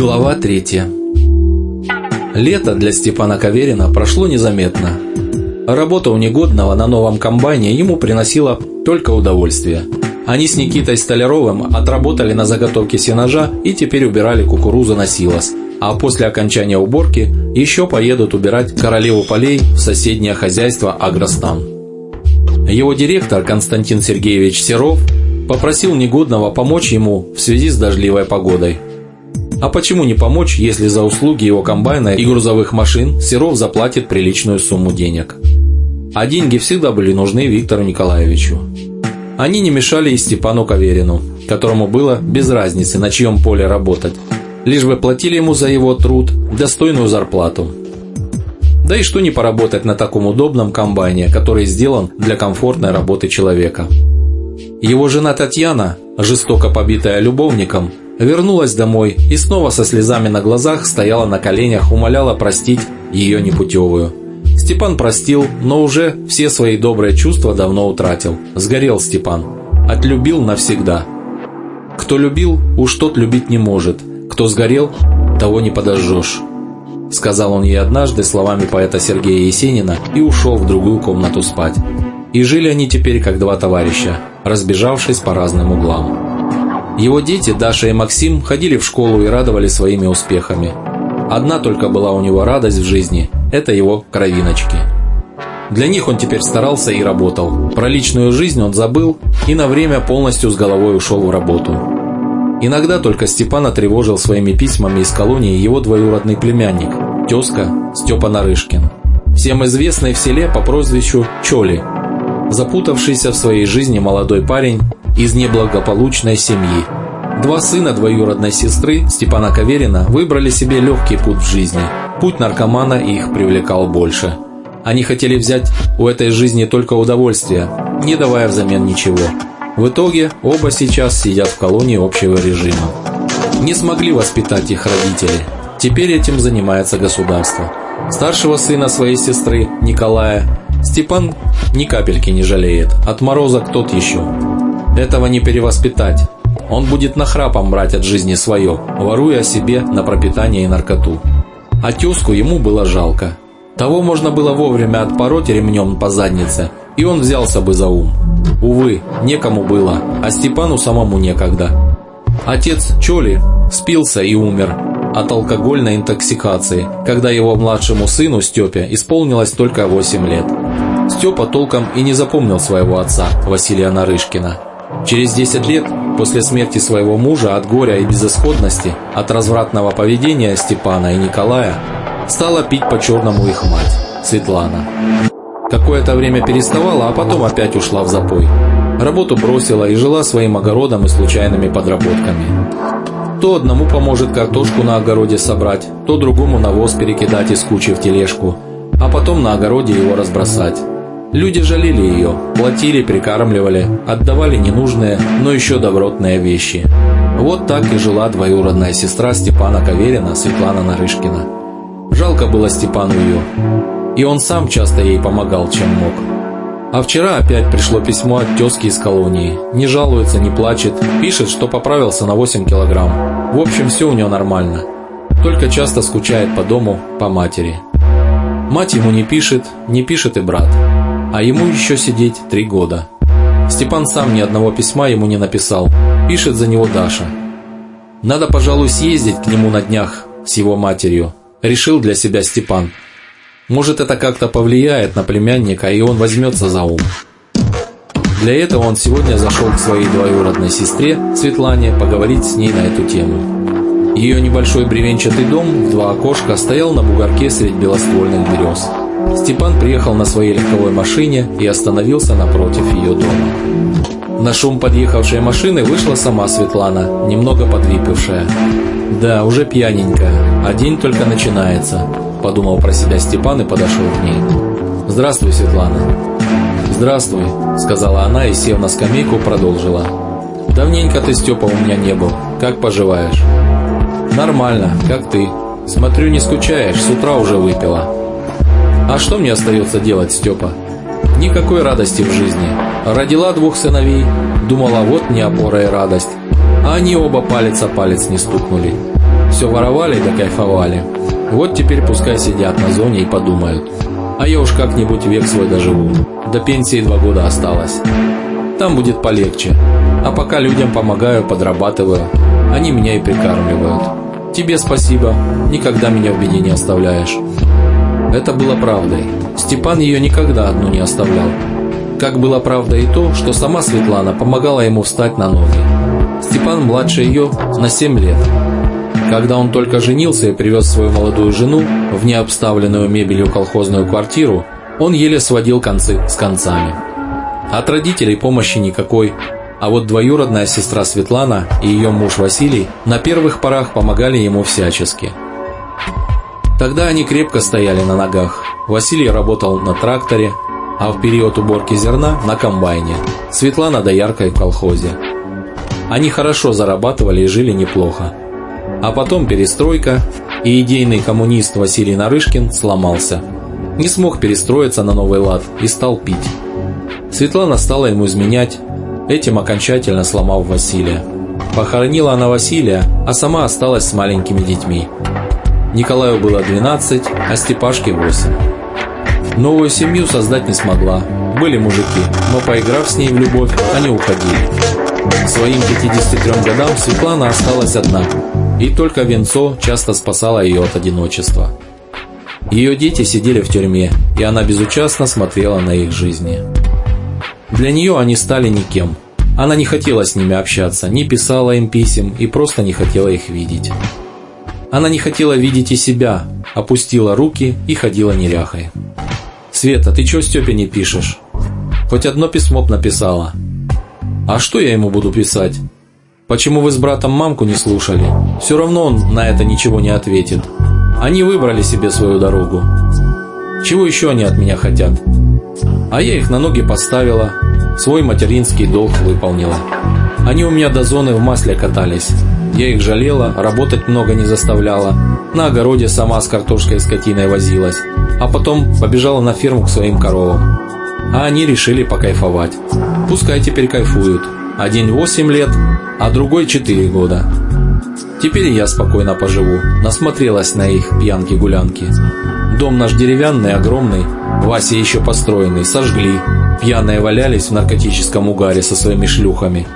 Глава третья. Лето для Степана Каверина прошло незаметно. Работа у негодного на новом комбайне ему приносила только удовольствие. Они с Никитой Столяровым отработали на заготовке сенажа и теперь убирали кукурузу на силос, а после окончания уборки еще поедут убирать королеву полей в соседнее хозяйство «Агростан». Его директор Константин Сергеевич Серов попросил негодного помочь ему в связи с дождливой погодой. А почему не помочь, если за услуги его комбайна и грузовых машин Серов заплатит приличную сумму денег? А деньги всегда были нужны Виктору Николаевичу. Они не мешали и Степану Каверину, которому было без разницы, на чьем поле работать, лишь бы платили ему за его труд достойную зарплату. Да и что не поработать на таком удобном комбайне, который сделан для комфортной работы человека. Его жена Татьяна, жестоко побитая любовником, вернулась домой и снова со слезами на глазах стояла на коленях, умоляла простить ее непутевую. Степан простил, но уже все свои добрые чувства давно утратил. Сгорел Степан. Отлюбил навсегда. Кто любил, уж тот любить не может. Кто сгорел, того не подожжешь. – сказал он ей однажды словами поэта Сергея Есенина и ушел в другую комнату спать. И жили они теперь как два товарища, разбежавшись по разным углам. Его дети, Даша и Максим, ходили в школу и радовали своими успехами. Одна только была у него радость в жизни – это его кровиночки. Для них он теперь старался и работал. Про личную жизнь он забыл и на время полностью с головой ушел в работу. Иногда только Степана тревожил своими письмами из колонии его двоюродный племянник, тезка Степа Нарышкин, всем известный в селе по прозвищу Чоли, запутавшийся в своей жизни молодой парень из неблагополучной семьи. Два сына двоюродной сестры Степана Каверина выбрали себе легкий путь в жизни. Путь наркомана их привлекал больше. Они хотели взять у этой жизни только удовольствие, не давая взамен ничего – в итоге оба сейчас сидят в колонии общего режима. Не смогли воспитать их родители. Теперь этим занимается государство. Старшего сына своей сестры, Николая, Степан ни капельки не жалеет. Отморозок тот еще. Этого не перевоспитать. Он будет нахрапом брать от жизни свое, воруя себе на пропитание и наркоту. А тезку ему было жалко. Того можно было вовремя отпороть ремнем по заднице, и он взялся бы за ум. Увы, некому было, а Степану самому некогда. Отец Чоли спился и умер от алкогольной интоксикации, когда его младшему сыну Степе исполнилось только 8 лет. Степа толком и не запомнил своего отца, Василия Нарышкина. Через 10 лет после смерти своего мужа от горя и безысходности, от развратного поведения Степана и Николая, стала пить по-черному их мать, Светлана. Какое-то время переставала, а потом опять ушла в запой. Работу бросила и жила своим огородом и случайными подработками. То одному поможет картошку на огороде собрать, то другому навоз перекидать из кучи в тележку, а потом на огороде его разбросать. Люди жалели ее, платили, прикармливали, отдавали ненужные, но еще добротные вещи. Вот так и жила двоюродная сестра Степана Каверина, Светлана Нарышкина. Жалко было Степану ее. И он сам часто ей помогал, чем мог. А вчера опять пришло письмо от тезки из колонии. Не жалуется, не плачет, пишет, что поправился на 8 килограмм. В общем, все у него нормально. Только часто скучает по дому, по матери. Мать ему не пишет, не пишет и брат. А ему еще сидеть три года. Степан сам ни одного письма ему не написал. Пишет за него Даша. Надо, пожалуй, съездить к нему на днях с его матерью. Решил для себя Степан. Может, это как-то повлияет на племянника, и он возьмется за ум. Для этого он сегодня зашел к своей двоюродной сестре, Светлане, поговорить с ней на эту тему. Ее небольшой бревенчатый дом в два окошка стоял на бугорке средь белоствольных берез. Степан приехал на своей легковой машине и остановился напротив ее дома. На шум подъехавшей машины вышла сама Светлана, немного подвипившая. Да, уже пьяненькая, а день только начинается подумал про себя Степан и подошел к ней. «Здравствуй, Светлана». «Здравствуй», — сказала она и, сев на скамейку, продолжила. «Давненько ты, Степа, у меня не был. Как поживаешь?» «Нормально, как ты. Смотрю, не скучаешь, с утра уже выпила». «А что мне остается делать, Степа?» «Никакой радости в жизни. Родила двух сыновей, думала, вот не опора и радость. А они оба палец о палец не стукнули. все воровали да кайфовали. Вот теперь пускай сидят на зоне и подумают. А я уж как-нибудь век свой доживу. До пенсии два года осталось. Там будет полегче. А пока людям помогаю, подрабатываю, они меня и прикармливают. Тебе спасибо, никогда меня в беде не оставляешь. Это было правдой. Степан ее никогда одну не оставлял. Как было правдой и то, что сама Светлана помогала ему встать на ноги. Степан младше ее на 7 лет. Когда он только женился и привез свою молодую жену в необставленную мебелью колхозную квартиру, он еле сводил концы с концами. От родителей помощи никакой, а вот двоюродная сестра Светлана и ее муж Василий на первых порах помогали ему всячески. Тогда они крепко стояли на ногах. Василий работал на тракторе, а в период уборки зерна на комбайне. Светлана дояркой в колхозе. Они хорошо зарабатывали и жили неплохо. А потом перестройка, и идейный коммунист Василий Нарышкин сломался. Не смог перестроиться на новый лад и стал пить. Светлана стала ему изменять, этим окончательно сломав Василия. Похоронила она Василия, а сама осталась с маленькими детьми. Николаю было 12, а Степашке 8. Новую семью создать не смогла. Были мужики, но поиграв с ней в любовь, они уходили. К своим 53 годам Светлана осталась одна, и только венцо часто спасало ее от одиночества. Ее дети сидели в тюрьме, и она безучастно смотрела на их жизни. Для нее они стали никем. Она не хотела с ними общаться, не писала им писем и просто не хотела их видеть. Она не хотела видеть и себя, опустила руки и ходила неряхой. «Света, ты чё Стёпе не пишешь?» «Хоть одно письмо б написала». «А что я ему буду писать?» «Почему вы с братом мамку не слушали?» «Все равно он на это ничего не ответит. Они выбрали себе свою дорогу. Чего еще они от меня хотят?» А я их на ноги поставила, свой материнский долг выполнила. Они у меня до зоны в масле катались. Я их жалела, работать много не заставляла. На огороде сама с картошкой и скотиной возилась. А потом побежала на ферму к своим коровам. А они решили покайфовать. Пускай теперь кайфуют. Один 8 лет, а другой 4 года. Теперь я спокойно поживу. Насмотрелась на их пьянки-гулянки. Дом наш деревянный, огромный, Вася еще построенный, сожгли. Пьяные валялись в наркотическом угаре со своими шлюхами.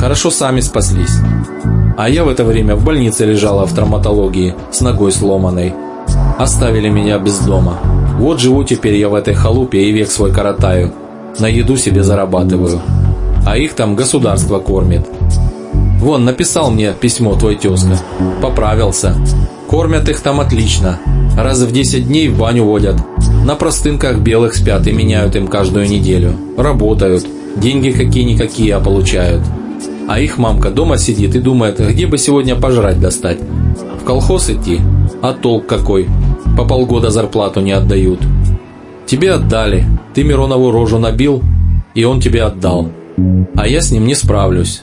Хорошо сами спаслись. А я в это время в больнице лежала в травматологии, с ногой сломанной. Оставили меня без дома. Вот живу теперь я в этой халупе и век свой коротаю. На еду себе зарабатываю. А их там государство кормит. Вон, написал мне письмо твой тезка. Поправился. Кормят их там отлично. Раз в 10 дней в баню водят. На простынках белых спят и меняют им каждую неделю. Работают. Деньги какие-никакие, а получают. А их мамка дома сидит и думает, где бы сегодня пожрать достать. В колхоз идти? А толк какой? По полгода зарплату не отдают. Тебе отдали. Ты Миронову рожу набил, и он тебе отдал. А я с ним не справлюсь.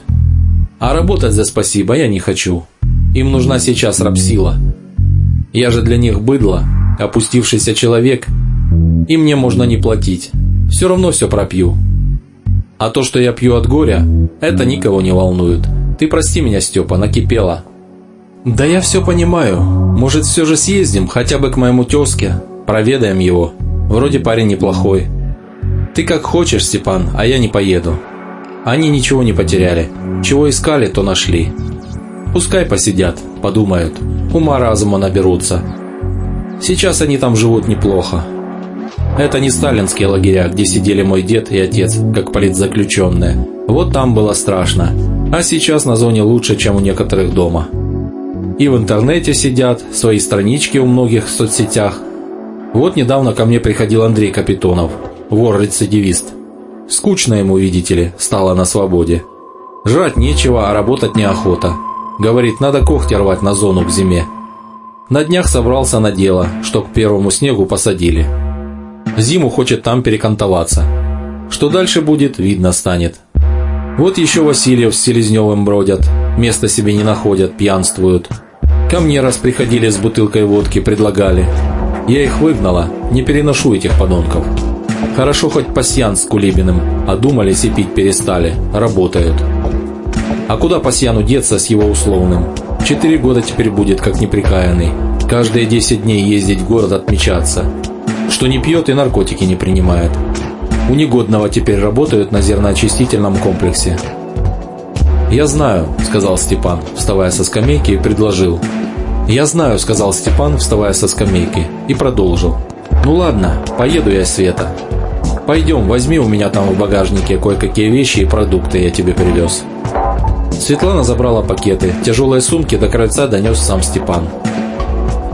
А работать за спасибо я не хочу. Им нужна сейчас рабсила. Я же для них быдло, опустившийся человек, и мне можно не платить. Все равно все пропью. А то, что я пью от горя, это никого не волнует. Ты прости меня, Степа, накипела. Да я все понимаю. Может, все же съездим хотя бы к моему тезке, проведаем его. Вроде парень неплохой. Ты как хочешь, Степан, а я не поеду. Они ничего не потеряли. Чего искали, то нашли. Пускай посидят, подумают, ума разума наберутся. Сейчас они там живут неплохо. Это не сталинские лагеря, где сидели мой дед и отец, как политзаключенные. Вот там было страшно. А сейчас на зоне лучше, чем у некоторых дома. И в интернете сидят, свои странички у многих в соцсетях. Вот недавно ко мне приходил Андрей Капитонов, вор-рецидивист. Скучно ему, видите ли, стало на свободе. Жрать нечего, а работать неохота. Говорит, надо когти рвать на зону к зиме. На днях собрался на дело, что к первому снегу посадили. Зиму хочет там перекантоваться. Что дальше будет, видно станет. Вот еще Васильев с Селезневым бродят, места себе не находят, пьянствуют. Ко мне раз приходили с бутылкой водки, предлагали. Я их выгнала, не переношу этих подонков. Хорошо хоть пасьян с Кулибиным, одумались и пить перестали, работают. А куда Пасьяну деться с его условным? Четыре года теперь будет, как неприкаянный. Каждые 10 дней ездить в город отмечаться. Что не пьет и наркотики не принимает. У негодного теперь работают на зерноочистительном комплексе. «Я знаю», – сказал Степан, вставая со скамейки и предложил. «Я знаю», – сказал Степан, вставая со скамейки, и продолжил. «Ну ладно, поеду я, Света. Пойдем, возьми у меня там в багажнике кое-какие вещи и продукты я тебе привез». Светлана забрала пакеты, тяжелые сумки до крыльца донес сам Степан.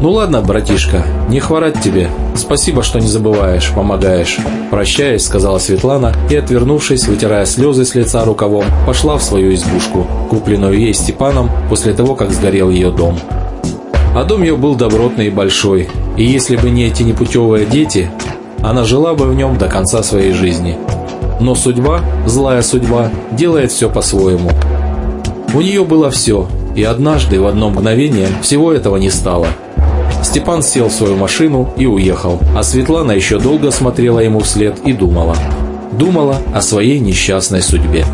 «Ну ладно, братишка, не хворать тебе. Спасибо, что не забываешь, помогаешь». «Прощаясь», — сказала Светлана и, отвернувшись, вытирая слезы с лица рукавом, пошла в свою избушку, купленную ей Степаном после того, как сгорел ее дом. А дом ее был добротный и большой, и если бы не эти непутевые дети, она жила бы в нем до конца своей жизни. Но судьба, злая судьба, делает все по-своему. У нее было все, и однажды в одно мгновение всего этого не стало. Степан сел в свою машину и уехал, а Светлана еще долго смотрела ему вслед и думала. Думала о своей несчастной судьбе.